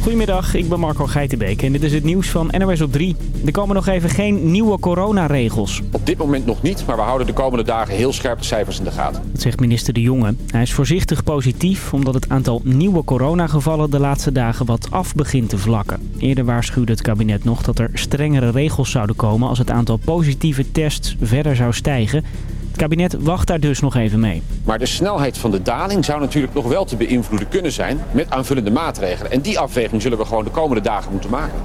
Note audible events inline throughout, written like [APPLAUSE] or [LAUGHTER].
Goedemiddag, ik ben Marco Geitenbeek en dit is het nieuws van NOS op 3. Er komen nog even geen nieuwe coronaregels. Op dit moment nog niet, maar we houden de komende dagen heel scherp de cijfers in de gaten. Dat zegt minister De Jonge. Hij is voorzichtig positief omdat het aantal nieuwe coronagevallen de laatste dagen wat af begint te vlakken. Eerder waarschuwde het kabinet nog dat er strengere regels zouden komen als het aantal positieve tests verder zou stijgen. Het kabinet wacht daar dus nog even mee. Maar de snelheid van de daling zou natuurlijk nog wel te beïnvloeden kunnen zijn met aanvullende maatregelen. En die afweging zullen we gewoon de komende dagen moeten maken.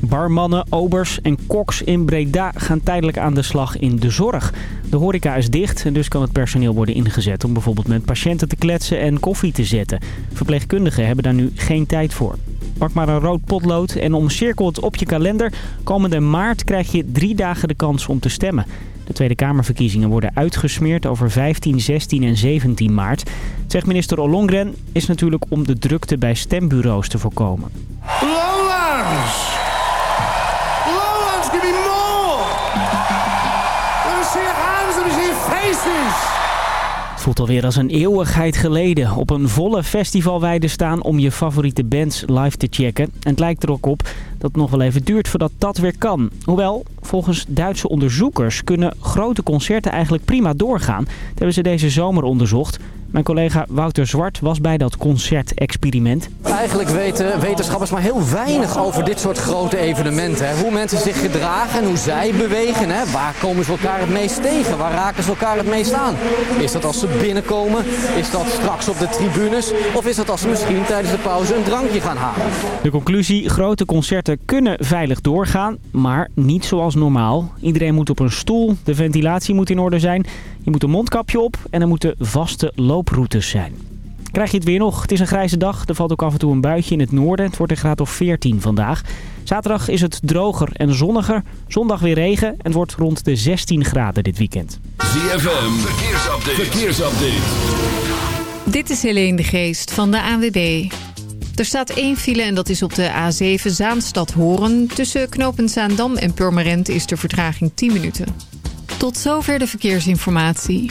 Barmannen, obers en koks in Breda gaan tijdelijk aan de slag in de zorg. De horeca is dicht en dus kan het personeel worden ingezet om bijvoorbeeld met patiënten te kletsen en koffie te zetten. Verpleegkundigen hebben daar nu geen tijd voor. Pak maar een rood potlood en omcirkel het op je kalender. Komende maart krijg je drie dagen de kans om te stemmen. De Tweede Kamerverkiezingen worden uitgesmeerd over 15, 16 en 17 maart. Zegt minister Ollongren is natuurlijk om de drukte bij stembureaus te voorkomen. Lowlands! Lowlands, give me more! Let me see your hands, let me faces! Voelt alweer als een eeuwigheid geleden op een volle festivalweide staan om je favoriete bands live te checken. En het lijkt er ook op dat het nog wel even duurt voordat dat weer kan. Hoewel, volgens Duitse onderzoekers kunnen grote concerten eigenlijk prima doorgaan. Dat hebben ze deze zomer onderzocht. Mijn collega Wouter Zwart was bij dat concertexperiment. Eigenlijk weten wetenschappers maar heel weinig over dit soort grote evenementen. Hè. Hoe mensen zich gedragen en hoe zij bewegen. Hè. Waar komen ze elkaar het meest tegen? Waar raken ze elkaar het meest aan? Is dat als ze binnenkomen? Is dat straks op de tribunes? Of is dat als ze misschien tijdens de pauze een drankje gaan halen? De conclusie, grote concerten kunnen veilig doorgaan, maar niet zoals normaal. Iedereen moet op een stoel, de ventilatie moet in orde zijn, je moet een mondkapje op en er moeten vaste looproutes zijn. Krijg je het weer nog? Het is een grijze dag. Er valt ook af en toe een buitje in het noorden. Het wordt een graad of 14 vandaag. Zaterdag is het droger en zonniger. Zondag weer regen en het wordt rond de 16 graden dit weekend. ZFM, verkeersupdate. verkeersupdate. Dit is Helene de Geest van de ANWB. Er staat één file en dat is op de A7 Zaanstad-Horen. Tussen knooppunt Zaandam en Purmerend is de vertraging 10 minuten. Tot zover de verkeersinformatie.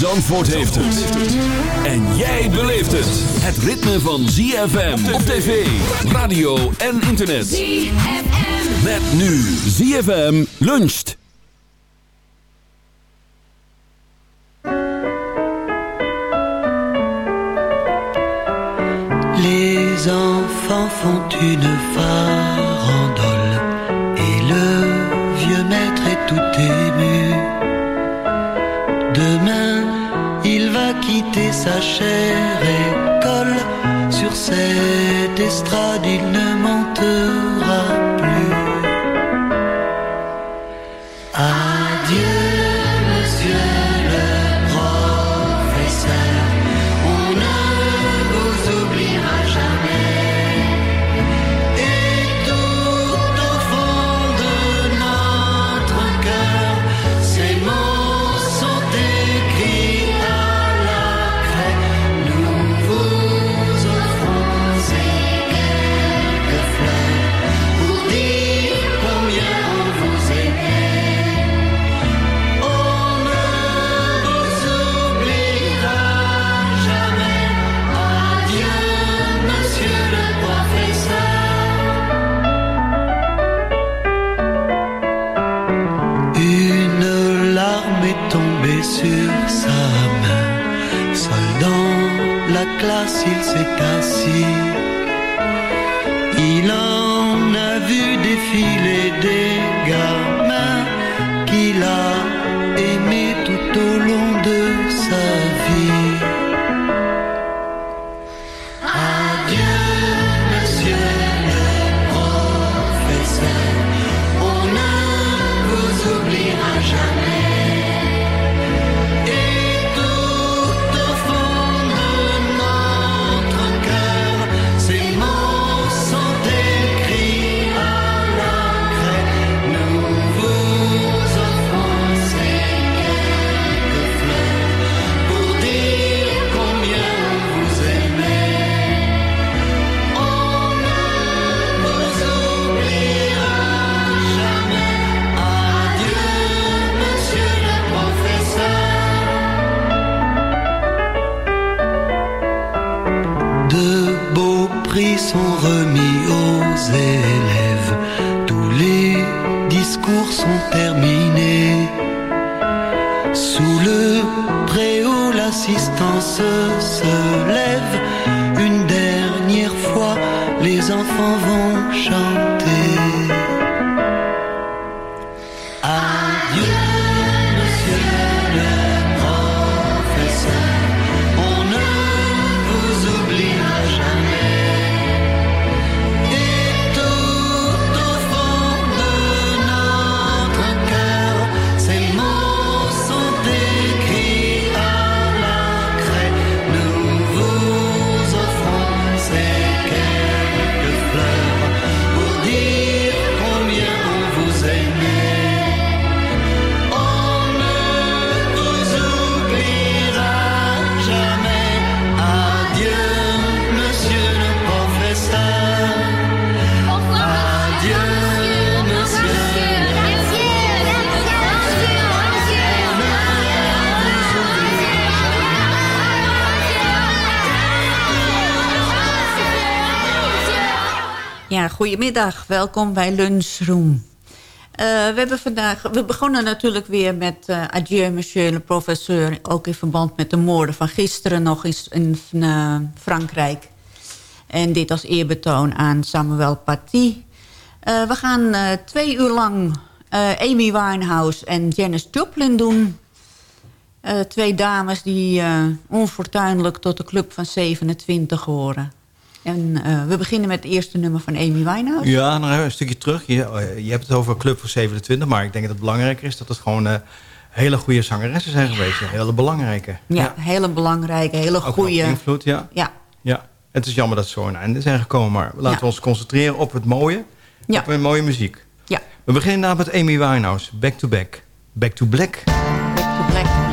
Zandvoort heeft het. En jij beleeft het. Het ritme van ZFM op tv, radio en internet. ZFM. Met nu ZFM luncht. Les enfants font une farandole sa chère école. Sur cette estrade, il ne montera classe, il s'est assis. Goedemiddag. Welkom bij Lunchroom. Eh, we, hebben vandaag, we begonnen natuurlijk weer met eh, Adieu, monsieur le professeur. Ook in verband met de moorden van gisteren nog eens in eh, Frankrijk. En dit als eerbetoon aan Samuel Paty. We gaan twee uur lang Amy Winehouse en Janis Joplin doen. Twee dames die onfortuinlijk tot de club van 27 horen. En eh, we beginnen met het eerste nummer van Amy Winehouse. Ja, nog even een stukje terug. Je, je hebt het over Club voor 27, maar ik denk dat het belangrijker is dat het gewoon eh, hele goede zangeressen zijn geweest. Een hele belangrijke. Ja, hele belangrijke, hele goede. invloed, ja. Ja, ja. Het is jammer dat ze zo aan het einde zijn gekomen, maar laten Ja. we ons concentreren op het mooie. Ja. Op een mooie muziek. Ja. We beginnen inderdaad met Amy Winehouse, Back to Back. Back to Black. Back to Black.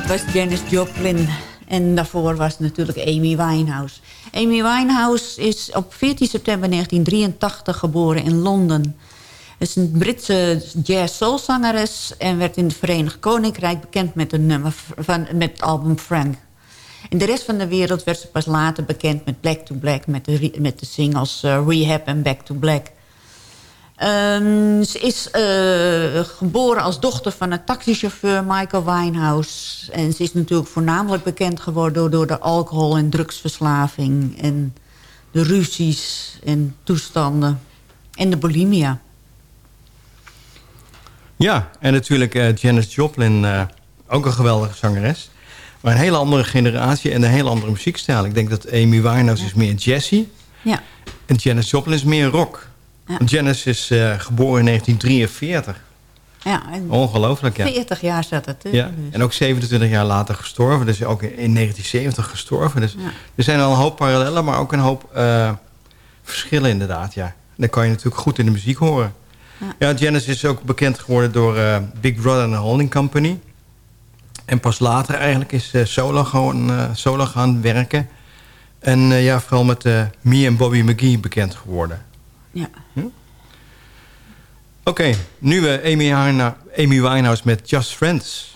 Dit was Janis Joplin. En daarvoor was natuurlijk Amy Winehouse. Amy Winehouse is op 14 september 1983 geboren in Londen. is een Britse jazz-soulzangeres... en werd in het Verenigd Koninkrijk bekend met, een nummer van, met het album Frank. In de rest van de wereld werd ze pas later bekend met Black to Black... met de, met de singles eh, Rehab en Back to Black... Ehm, ze is eh, geboren als dochter van een taxichauffeur Michael Winehouse. En ze is natuurlijk voornamelijk bekend geworden door, de alcohol- en drugsverslaving. En de ruzies en toestanden. En de bulimia. Ja, en natuurlijk eh, Janis Joplin, eh, ook een geweldige zangeres. Maar een hele andere generatie en een hele andere muziekstijl. Ik denk dat Amy Winehouse is meer jazzy. Ja. En Janis Joplin is meer rock. Ja. Janis is eh, geboren in 1943. Ja, Ongelooflijk, ja. 40 jaar zat het. Ja, en ook 27 jaar later gestorven. Dus ook in 1970 gestorven. Dus Ja. er zijn al een hoop parallellen, maar ook een hoop eh, verschillen inderdaad. Ja. En dan kan je natuurlijk goed in de muziek horen. Ja, Janis is ook bekend geworden door eh, Big Brother and the Holding Company. En pas later eigenlijk is ze solo, gewoon, solo gaan werken. En ja, vooral met Me en Bobby McGee bekend geworden. Ja. Oké, nu eh, Amy, Harna- Amy Winehouse met Just Friends.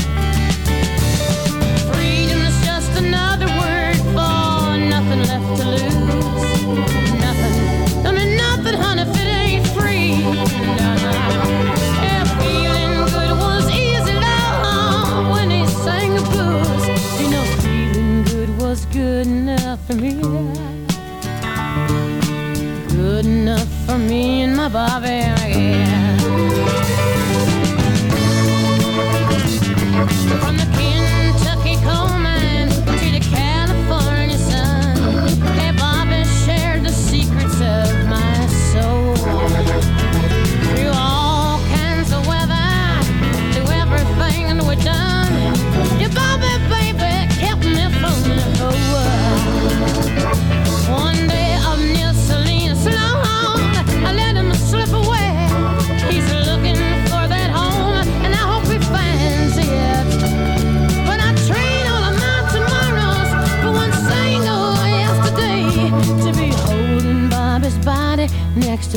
love it.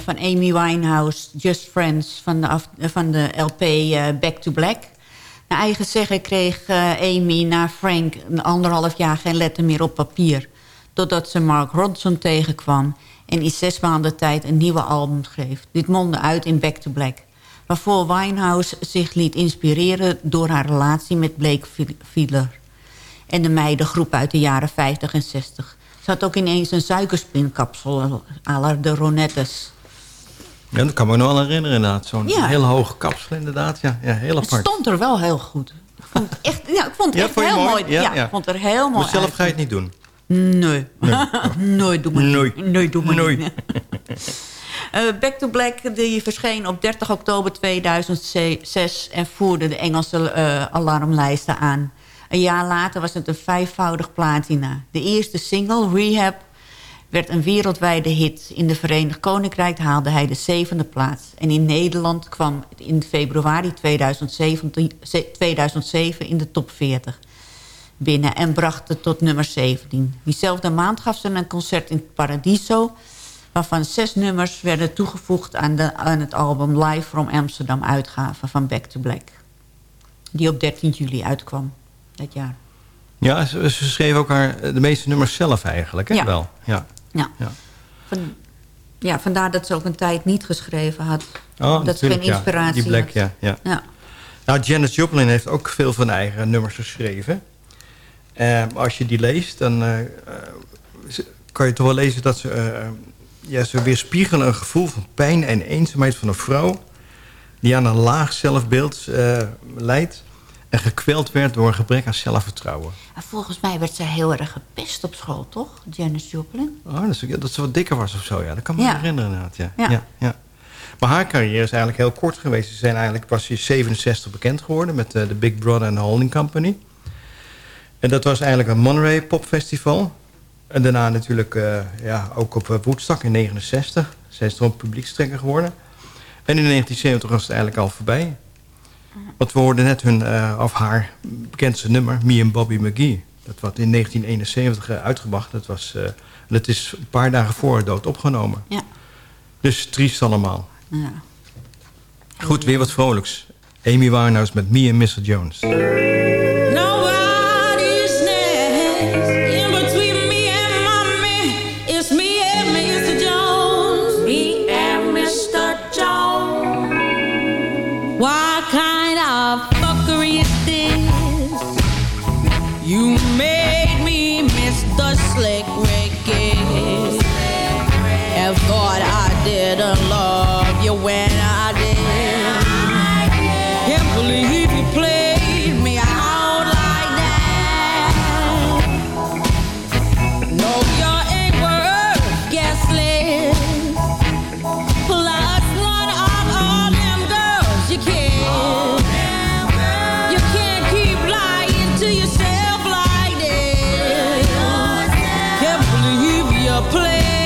van Amy Winehouse, Just Friends, van de, eh, van de LP eh, Back to Black. Naar eigen zeggen kreeg eh, Amy na Frank een anderhalf jaar geen letter meer op papier. Totdat ze Mark Ronson tegenkwam en in zes maanden tijd een nieuwe album schreef. Dit mondde uit in Back to Black. Waarvoor Winehouse zich liet inspireren door haar relatie met Blake Fiedler en de meidengroep uit de jaren 50 en 60. Ze had ook ineens een suikerspinkapsel la de Ronettes. Ja, dat kan me nog wel herinneren inderdaad. Zo'n Ja. heel hoge kapsel inderdaad. Ja, ja heel Het apart. stond er wel heel goed. Ik vond het echt, ja, ik vond het Ja, echt vond je heel mooi? mooi. Ja, Ja, ja. ik vond het er heel mooi Maar zelf uit. ga je het niet doen. Nee. [LAUGHS] Nooit doe maar niet. Nee, doe maar Nooit. niet. [LAUGHS] Eh, Back to Black die verscheen op 30 oktober 2006 en voerde de Engelse eh, alarmlijsten aan. Een jaar later was het een vijfvoudig platina. De eerste single, Rehab, werd een wereldwijde hit. In de Verenigd Koninkrijk haalde hij de zevende plaats. En in Nederland kwam in februari 2017, 2007 in de top 40 binnen en bracht het tot nummer 17. Diezelfde maand gaf ze een concert in Paradiso... waarvan zes nummers werden toegevoegd aan, de, aan het album Live from Amsterdam uitgave van Back to Black. Die op 13 juli uitkwam dat jaar. Ja, ze, ze schreef ook haar, de meeste nummers zelf eigenlijk, hè? Ja. Wel, ja. Ja. Ja. Van, ja, vandaar dat ze ook een tijd niet geschreven had. Oh, dat ze geen natuurlijk, ja. inspiratie Die Black, had. ja, ja. Ja. Nou, Janis Joplin heeft ook veel van eigen nummers geschreven. Eh, als je die leest, dan eh, eh, kan je toch wel lezen dat ze... eh, ja, ze weerspiegelen een gevoel van pijn en eenzaamheid van een vrouw... die aan een laag zelfbeeld leidt... en gekweld werd door een gebrek aan zelfvertrouwen. En volgens mij werd ze heel erg gepest op school, toch? Janis Joplin. Oh, dat, ze, dat ze wat dikker was of zo, ja. Dat kan me Ja. herinneren inderdaad, ja. Ja. Ja. Ja, Maar haar carrière is eigenlijk heel kort geweest. Ze zijn eigenlijk pas in 67 bekend geworden... met eh, de Big Brother and the Holding Company. En dat was eigenlijk een Monterey Popfestival. En daarna natuurlijk eh, ja, ook op eh, Woodstock in 69. Zij is er ook publiekstrekker geworden. En in 1970 was het eigenlijk al voorbij. Want we hoorden net hun, eh, of haar bekendste nummer, Me and Bobby McGee. Dat wordt in 1971 eh, uitgebracht. Dat, was, eh, dat is een paar dagen voor haar dood opgenomen. Ja. Dus triest allemaal. Ja. Goed, weer wat vrolijks. Amy Winehouse met Me and Mr. Jones. play.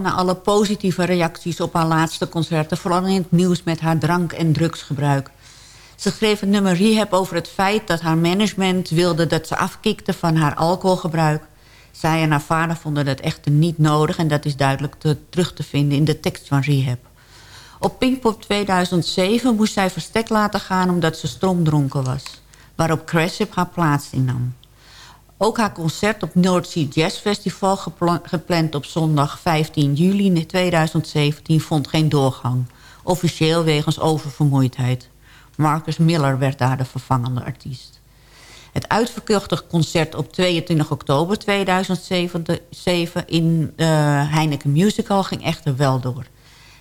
Na alle positieve reacties op haar laatste concerten... vooral in het nieuws met haar drank- en drugsgebruik. Ze schreef het nummer Rehab over het feit dat haar management wilde dat ze afkikte van haar alcoholgebruik. Zij en haar vader vonden dat echter niet nodig en dat is duidelijk te, terug te vinden in de tekst van Rehab. Op Pinkpop 2007 moest zij verstek laten gaan omdat ze stromdronken was. Waarop Cressip haar plaats innam. Ook haar concert op Sea Jazz Festival, gepla- gepland op zondag 15 juli 2017, vond geen doorgang. Officieel wegens oververmoeidheid. Marcus Miller werd daar de vervangende artiest. Het uitverkochte concert op 22 oktober 2007 in eh, Heineken Musical ging echter wel door.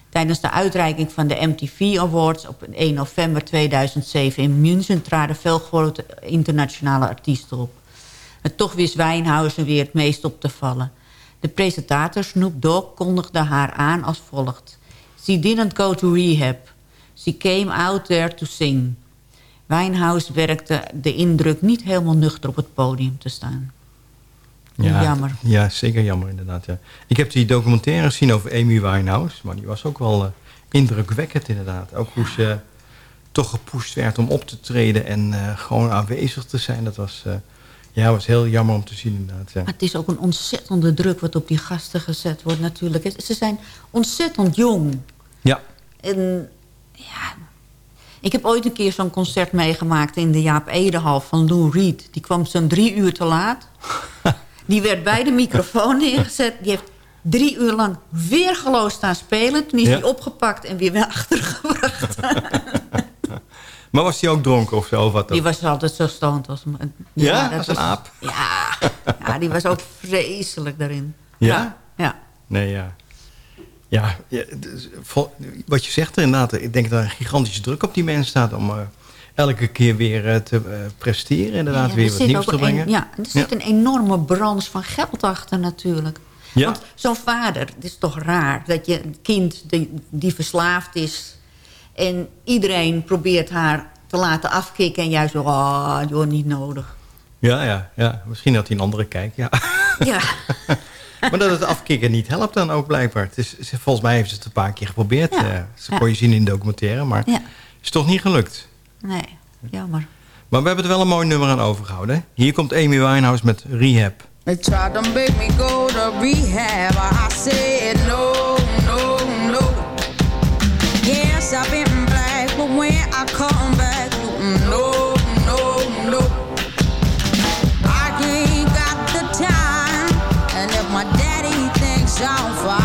Tijdens de uitreiking van de MTV Awards op 1 november 2007 in München traden veel grote internationale artiesten op. En toch wist Wijnhuizen weer het meest op te vallen. De presentator Snoop Dogg kondigde haar aan als volgt. She didn't go to rehab. She came out there to sing. Wijnhuis werkte de indruk niet helemaal nuchter op het podium te staan. Ja, Jammer. Ja, zeker jammer inderdaad. Ja. Ik heb die documentaire gezien over Amy Winehouse. Maar die was ook wel eh, indrukwekkend inderdaad. Ook hoe ze toch gepusht werd om op te treden en eh, gewoon aanwezig te zijn. Dat was, eh, ja, was heel jammer om te zien inderdaad. Ja. Maar het is ook een ontzettende druk wat op die gasten gezet wordt natuurlijk. Ze zijn ontzettend jong. Ja. En ja, ik heb ooit een keer zo'n concert meegemaakt in de Jaap Edehal van Lou Reed. Die kwam zo'n drie uur te laat. [LAUGHS] Die werd bij de microfoon neergezet. Die heeft drie uur lang weer geloos staan spelen. Toen is Ja. hij opgepakt en weer weer [LAUGHS] achtergebracht. [LAUGHS] Maar was die ook dronken of zo? Of wat Die was altijd zo stoned als een... Ja, als een was- aap? Ja, ja, die was ook vreselijk daarin. Ja? Ja. Nee, ja. Ja, ja, dus, vol- wat je zegt er inderdaad. Ik denk dat er een gigantische druk op die mensen staat... om eh, elke keer weer eh, te eh, presteren. Inderdaad, Ja, weer er wat nieuws te een- brengen. ja, er zit een enorme branche van geld achter natuurlijk. Ja. Want zo'n vader, het is toch raar dat je een kind die, die verslaafd is... en iedereen probeert haar te laten afkicken... en jij zo, ah, joh, niet nodig. Ja, ja, ja. Misschien had hij een andere kijk, ja. [LAUGHS] Ja, [LAUGHS] maar dat het afkicken niet helpt dan ook blijkbaar. Het is, ze- volgens mij heeft ze het een paar keer geprobeerd. Ja. eh, Ja. kon je zien in de documentaire, maar Ja. is toch niet gelukt. nee, jammer. Maar we hebben er wel een mooi nummer aan overgehouden. hè. Hier komt Amy Winehouse met Rehab. They tried to make me go to rehab. I said no, Yes, I've been black, but when I come back, no, no, no. I ain't got the time, and if my daddy thinks I'm fine,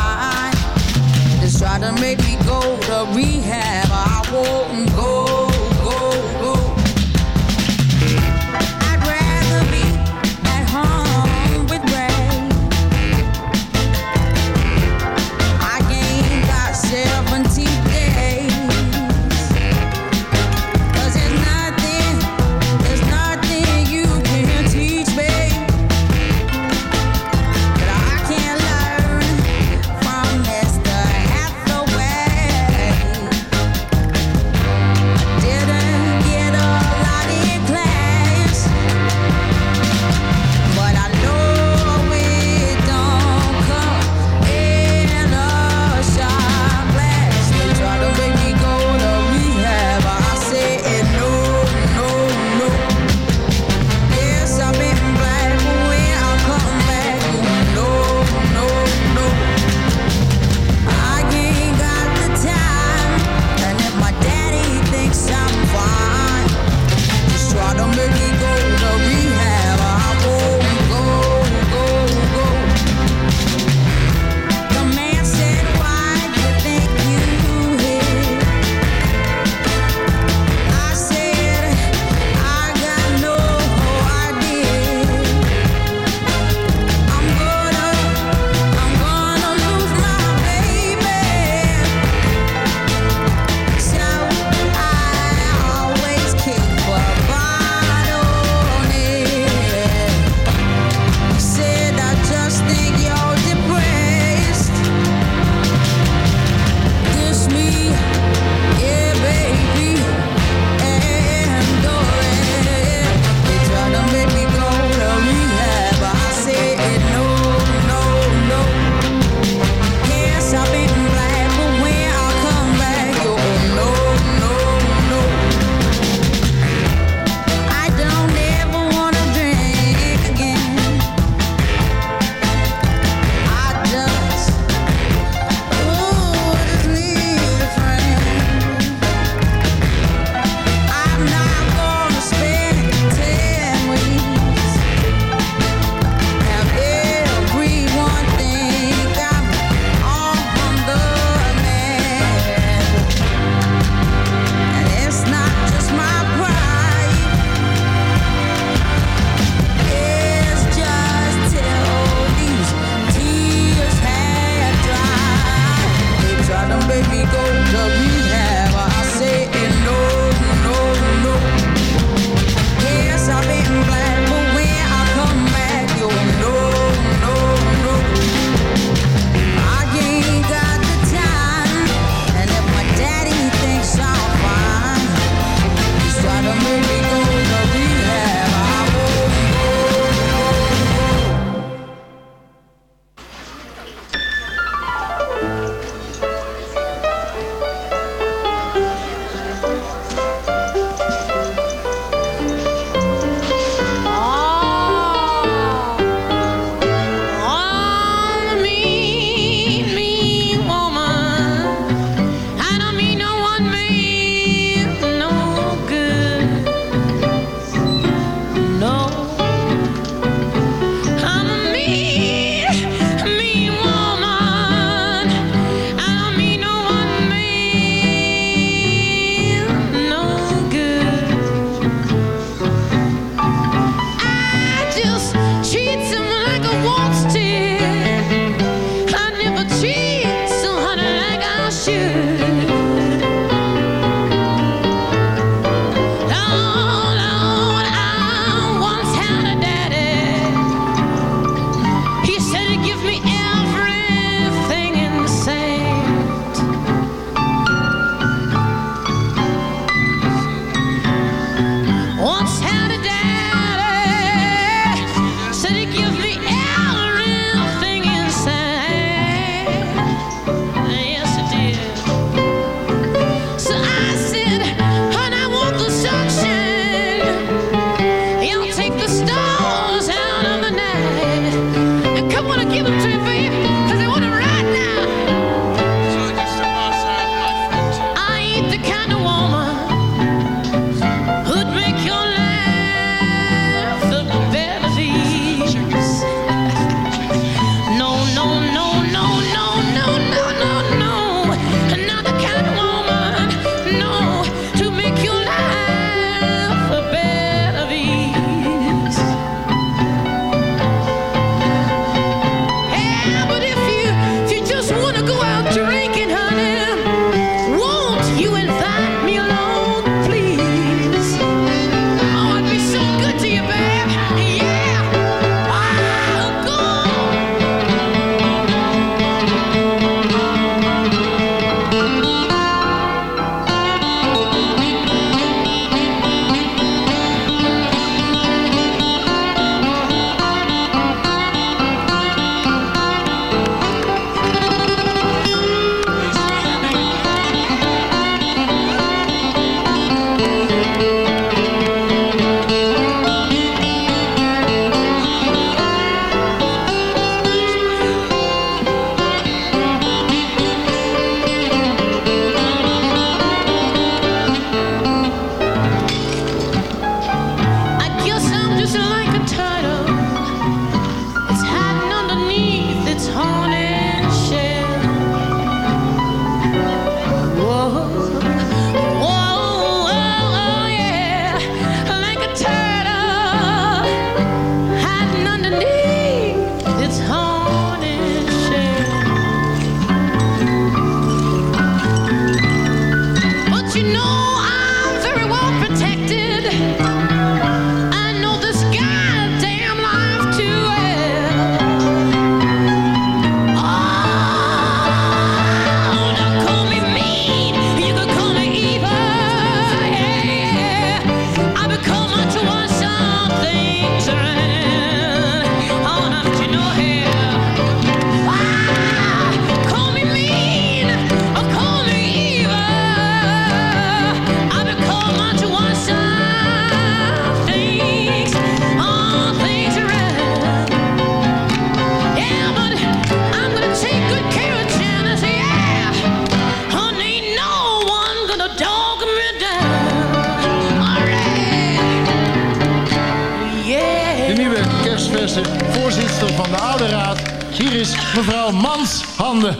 Voorzitter van de Oude Raad. Hier is mevrouw Mans Handen.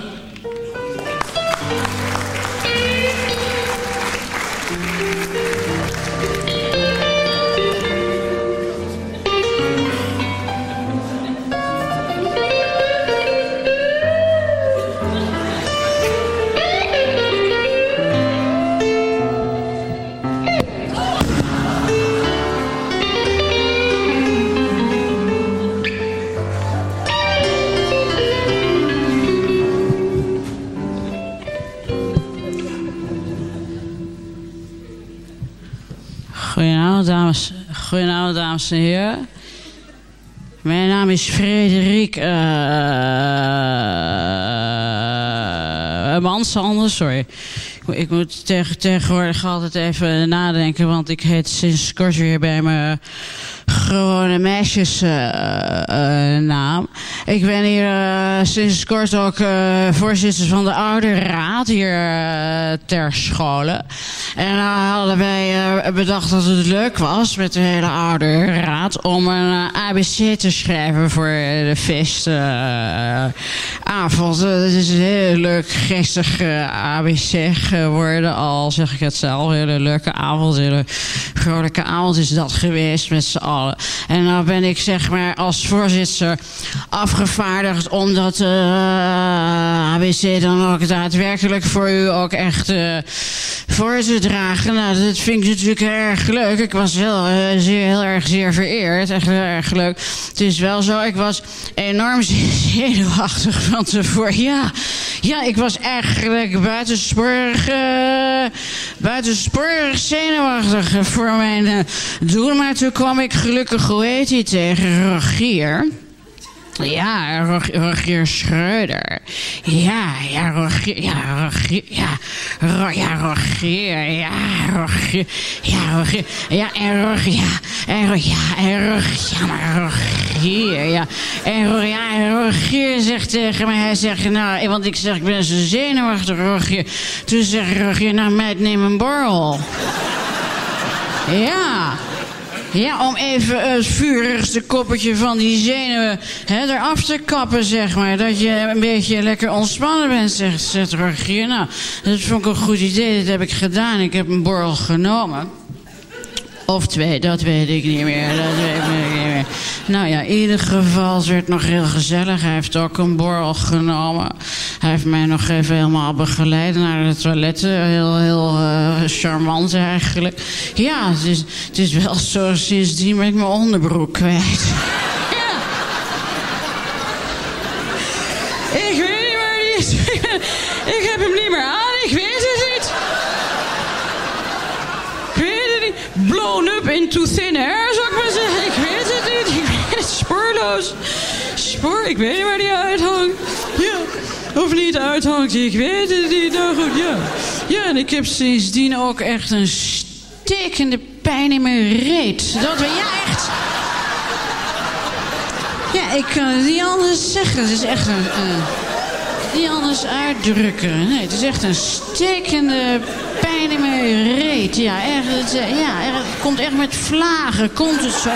Goedenavond, dames en heren. Mijn naam is Frederik... Uh, sorry. Ik moet tegenwoordig altijd even nadenken, want ik heet sinds kort weer bij mijn gewone meisjesnaam. Eh, eh, ik ben hier eh, sinds kort ook voorzitter van de oude raad hier ter scholen. En dan hadden wij bedacht dat het leuk was met de hele oude raad om een ABC te schrijven voor de feestavond. het is een heel leuk geestig ABC geworden al, zeg ik het zelf. Een hele leuke avond, een hele vrolijke avond is dat geweest met z'n allen nou ben ik zeg maar als voorzitter afgevaardigd om dat eh, ABC dan ook daadwerkelijk voor u ook echt eh, voor te dragen. Nou, dat vind ik natuurlijk erg leuk. Ik was heel, eh, zeer, heel erg zeer vereerd. Echt heel erg leuk. Het is wel zo, ik was enorm [LAUGHS] zenuwachtig van tevoren. Ja, ja ik was eigenlijk buitensporig, buitensporig zenuwachtig voor mijn eh, doel. Maar toen kwam ik gelukkig, hoe heet hij, tegen Rogier. Ja, Rog- Rogier Schreuder. Ja, ja, Rogier, ja, Rogier, ja, Ro, ja, Rogier, ja, Rogier, ja, Rogier, ja, en Rogier, ja, en Ro, ja, en Rogier, ja, maar Rogier, ja, en Ro, ja, en Rogier zegt tegen mij, hij zegt, nou, want ik zeg, ik ben zo zenuwachtig, Rogier. Toen zegt Rogier, nou, meid, neem een borrel. Ja. Ja, om even het vurigste koppetje van die zenuwen hè, eraf te kappen, zeg maar. Dat je een beetje lekker ontspannen bent, zegt, zegt. Nou, dat vond ik een goed idee, dat heb ik gedaan. Ik heb een borrel genomen. Of twee, dat weet ik niet meer. Dat weet ik niet meer. Nou ja, in ieder geval het werd nog heel gezellig. Hij heeft ook een borrel genomen. Hij heeft mij nog even helemaal begeleid naar de toiletten. Heel, heel eh, charmant eigenlijk. Ja, het is, het is wel zo. Sindsdien ben ik mijn onderbroek kwijt. Ik weet niet waar die is. ik heb hem niet meer aan. Ik weet het niet. Ik weet het niet. Blown up into thin air, zou ik maar zeggen. Ik weet het niet. Ik het spoorloos. Spoor, ik weet niet waar die uithangt. Ja. Of niet uithangt, ik weet het niet. Nou goed, ja. Ja, en ik heb sindsdien ook echt een stekende pijn in mijn reet. Dat ben ja, echt. Ja, ik kan het niet anders zeggen. Het is echt een... een niet anders uitdrukken. Nee, het is echt een stekende mijn reet. Ja, echt, eh, ja, het komt echt met vlagen. Komt het zo.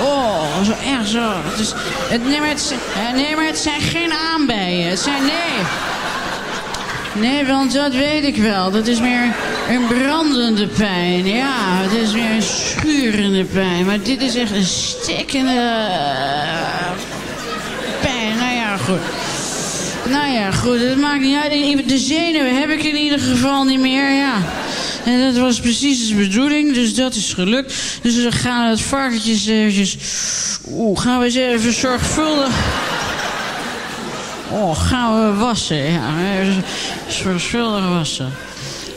Oh, oh zo echt zo. Het het, nee, maar het, nee, maar het zijn geen aanbijen. Het zijn, nee. Nee, want dat weet ik wel. Dat is meer een brandende pijn. Ja, het is meer een schurende pijn. Maar dit is echt een stikkende eh, pijn. Nou ja, goed. Nou ja, goed, het maakt niet uit. De zenuwen heb ik in ieder geval niet meer, ja. En dat was precies de bedoeling, dus dat is gelukt. Dus we gaan het varkentjes eventjes... Oeh, gaan we eens even zorgvuldig... Oh, gaan we wassen, ja. Zorgvuldig wassen.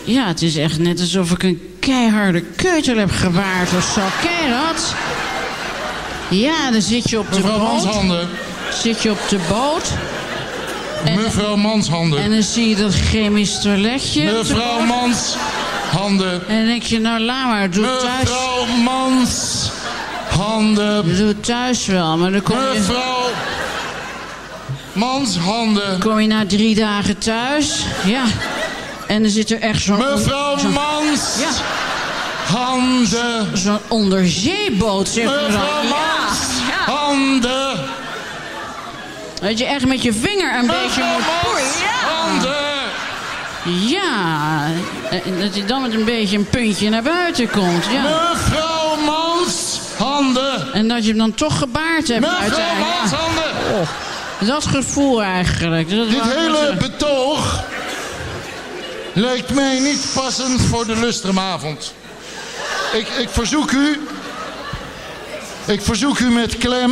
Ja, het is echt net alsof ik een keiharde keutel heb gewaard of zo. Ken je dat? Ja, dan zit je op de Mevrouw boot. Zit je op de boot. Mevrouw Manshanden. En dan zie je dat chemisch toiletje. Mevrouw. Manshanden. En dan denk je, nou laat maar, doe het thuis. Mevrouw Manshanden. Doe het thuis wel, maar dan kom je... Mevrouw Manshanden. Kom je na drie dagen thuis, ja. En dan zit er echt zo'n... Mevrouw zo'n- Mans. Ja. Handen. Zo'n onderzeeboot, zeg maar. Mevrouw Mans. ja. Handen. Dat je echt met je vinger een beetje moet poeien. Ja. Handen. Ja, en dat je dan met een beetje een puntje naar buiten komt. Ja. Mevrouw Mans. Handen. En dat je hem dan toch gebaard hebt Mevrouw uiteindelijk. Mans. Handen. Oh, dat gevoel eigenlijk. Dat Dit hele betoog lijkt mij niet passend voor de lustrumavond. Ik, ik verzoek u... Ik verzoek u met klem...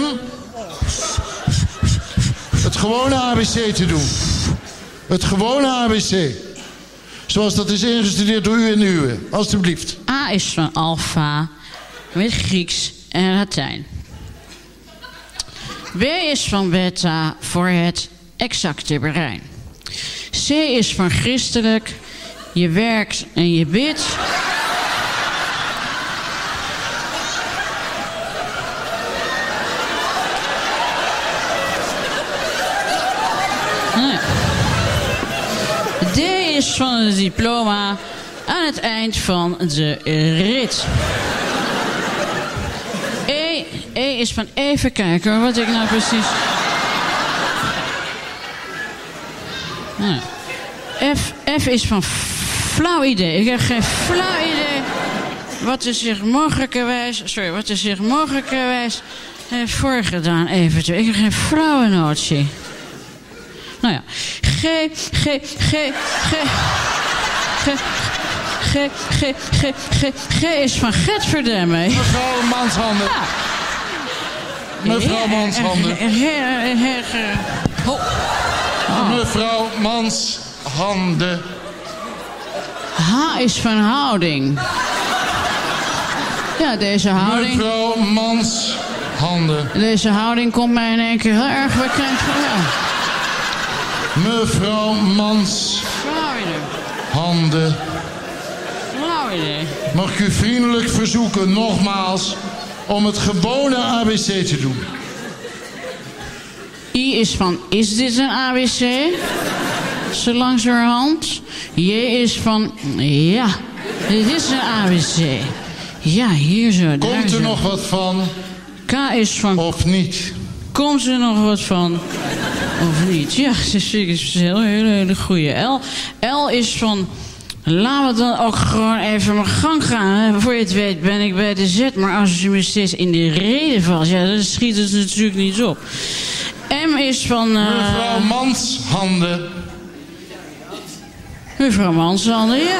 het gewone ABC te doen. Het gewone ABC. Zoals dat is ingestudeerd door u en uwe. Alsjeblieft. A is van alfa met Grieks en Latijn. B is van beta voor het exacte brein. C is van christelijk, je werkt en je bidt. Nee. D is van het diploma aan het eind van de rit. E, e is van even kijken wat ik nou precies... Nou, F, F is van flauw idee. Ik heb geen flauw idee wat er zich mogelijkerwijs... Sorry, wat er zich mogelijkerwijs heeft voorgedaan eventueel. Ik heb geen flauwe notie. Nou ja. G, G, G, G... G, G, G, G, G, G is van Getverdemme. Mevrouw Manshanden. Mevrouw Manshanden. Mevrouw Manshanden. H is van houding. Ja, deze houding... Mevrouw Manshanden. Deze houding komt mij in één keer heel erg bekend voor. Ja. Mevrouw Mans. Idee. Handen. Idee. Mag ik u vriendelijk verzoeken, nogmaals, om het gewone ABC te doen? I is van, is dit een ABC? Zo langzamerhand. J is van, ja, dit is een ABC. Ja, hier zo, daar Komt er zo. nog wat van? K is van... Of niet? Komt er nog wat van? Of niet? Ja, dat is een hele, hele, hele goeie. L, L is van... Laten we dan ook gewoon even mijn gang gaan. Voor je het weet ben ik bij de Z. Maar als je me steeds in de reden valt... Ja, dan schiet het natuurlijk niet op. M is van... eh, Mevrouw Manshanden. Mevrouw Manshanden, ja.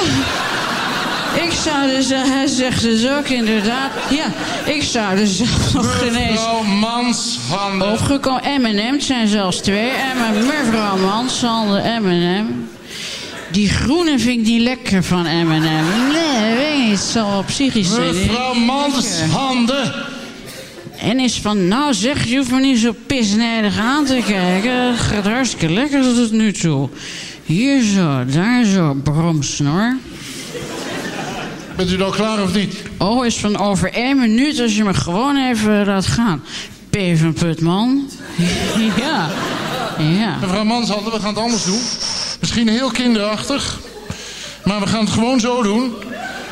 Ik zou dus... hij zegt dus ook inderdaad... Ja, ik zou dus zelf nog geen eens... Mevrouw Manshanden. Opgekomen. M&M het zijn zelfs twee M. Mevrouw Manshanden, M&M. Die groene vind ik niet lekker van M&M. Nee, weet ik niet. Het zal wel psychisch zijn. Mevrouw Manshanden. En is van, nou zeg, je hoeft me niet zo pisnijdig aan te kijken. Het gaat hartstikke lekker tot het nu toe. Hier zo, daar zo, bromsnor. Bent u nou klaar of niet? Oh, is van over één minuut als je me gewoon even laat gaan. P van Putman. [LAUGHS] ja, ja. Mevrouw Manshanden, we gaan het anders doen. Misschien heel kinderachtig. Maar we gaan het gewoon zo doen.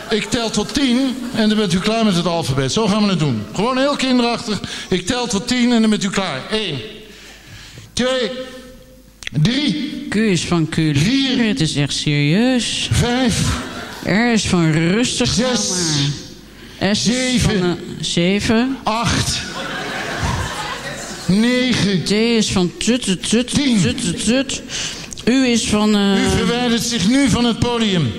Ik tel tot tien en dan bent u klaar met het alfabet. Zo gaan we het doen. Gewoon heel kinderachtig. Ik tel tot tien en dan bent u klaar. Eén. Twee. Drie. Q is van Q. Vier. Het is echt serieus. Vijf. R is van rustig. Zes. maar. S Zeven. Is van, eh, zeven. Acht. Negen. T is van tut, tut, tut, tut, tut, tut. U is van... eh, U verwijdert zich nu van het podium.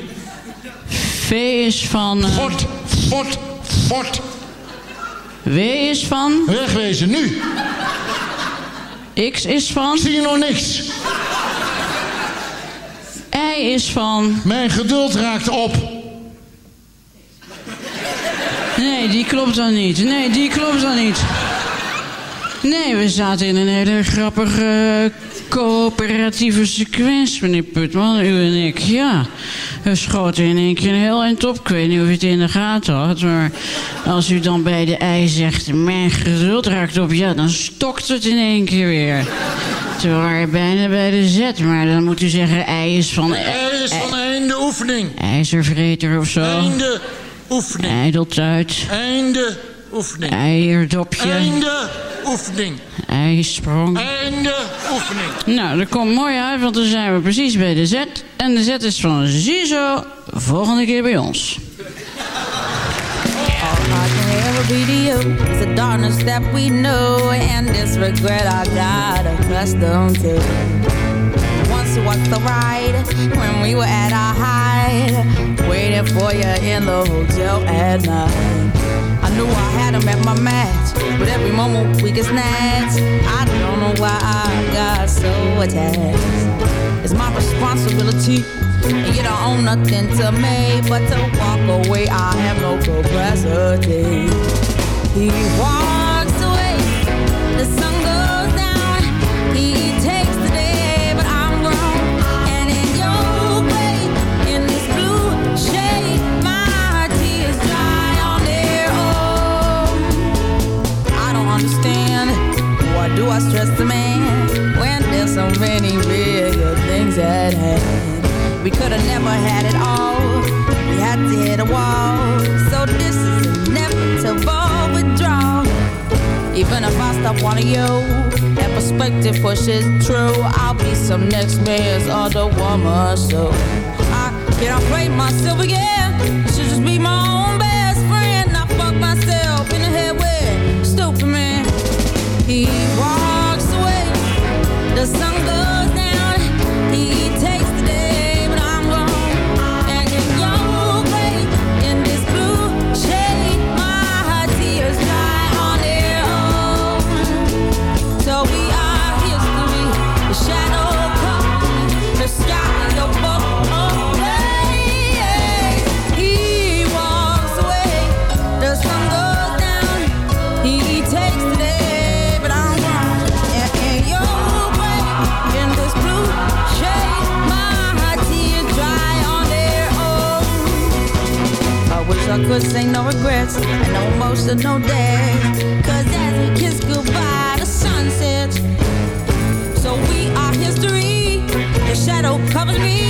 V is van... eh, Fort, fort, fort. W is van... Wegwezen, nu. X is van... Zie je nog niks? Is van... Mijn geduld raakt op. Nee, die klopt dan niet. Nee, die klopt dan niet. Nee, we zaten in een hele grappige eh, coöperatieve sequence, meneer Putman, u en ik. Ja, we schoten in één keer een heel eind op. Ik weet niet of u het in de gaten had, maar als u dan bij de ei zegt... mijn geduld raakt op, ja, dan stokt het in één keer weer. Toen waren we bijna bij de Z, maar dan moet u zeggen... ei is van... Er is van einde oefening. IJzervreter of zo. Einde oefening. Ijdeltuit. Einde oefening. Eierdopje. Einde oefening. IJsprong. Einde oefening. Nou, dat komt mooi uit, want dan zijn we precies bij de Z. En de Z is van Zizo. Volgende keer bij ons. I can ever be to you. It's the darkness that we know and this regret I got accustomed to. Once was the ride when we were at our height, waiting for you in the hotel at night. I knew I had him at my match, but every moment we get snatched. I don't know why I got so attached. It's my responsibility, you don't own nothing to me but to walk away. I have no capacity. He walks away, the sun goes down. He takes the day, but I'm grown. And in your way, in this blue shade, my tears dry on their own. I don't understand. Why do I stress the man when there's so many bigger things at hand? We could have never had it all. We had to hit a wall. So this is inevitable withdrawal. Even if I stop wanting you, that perspective pushes true. I'll be some next man's other woman, so I cannot play myself again. Should just be my own best secrets, ain't no regrets, and no emotion, no day. Cause as we kiss goodbye, the sun sets. So we are history. The shadow covers me.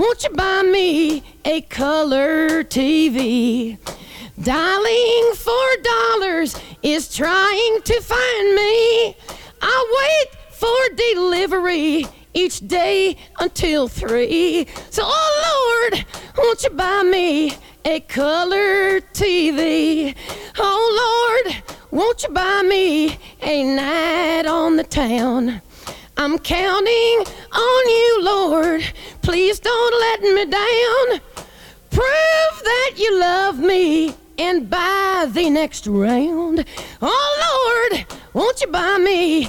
won't you buy me a color TV? Dialing for dollars is trying to find me. I wait for delivery each day until three. So, oh Lord, won't you buy me a color TV? Oh Lord, won't you buy me a night on the town? I'm counting on you, Lord. Please don't let me down. Prove that you love me and buy the next round. Oh Lord, won't you buy me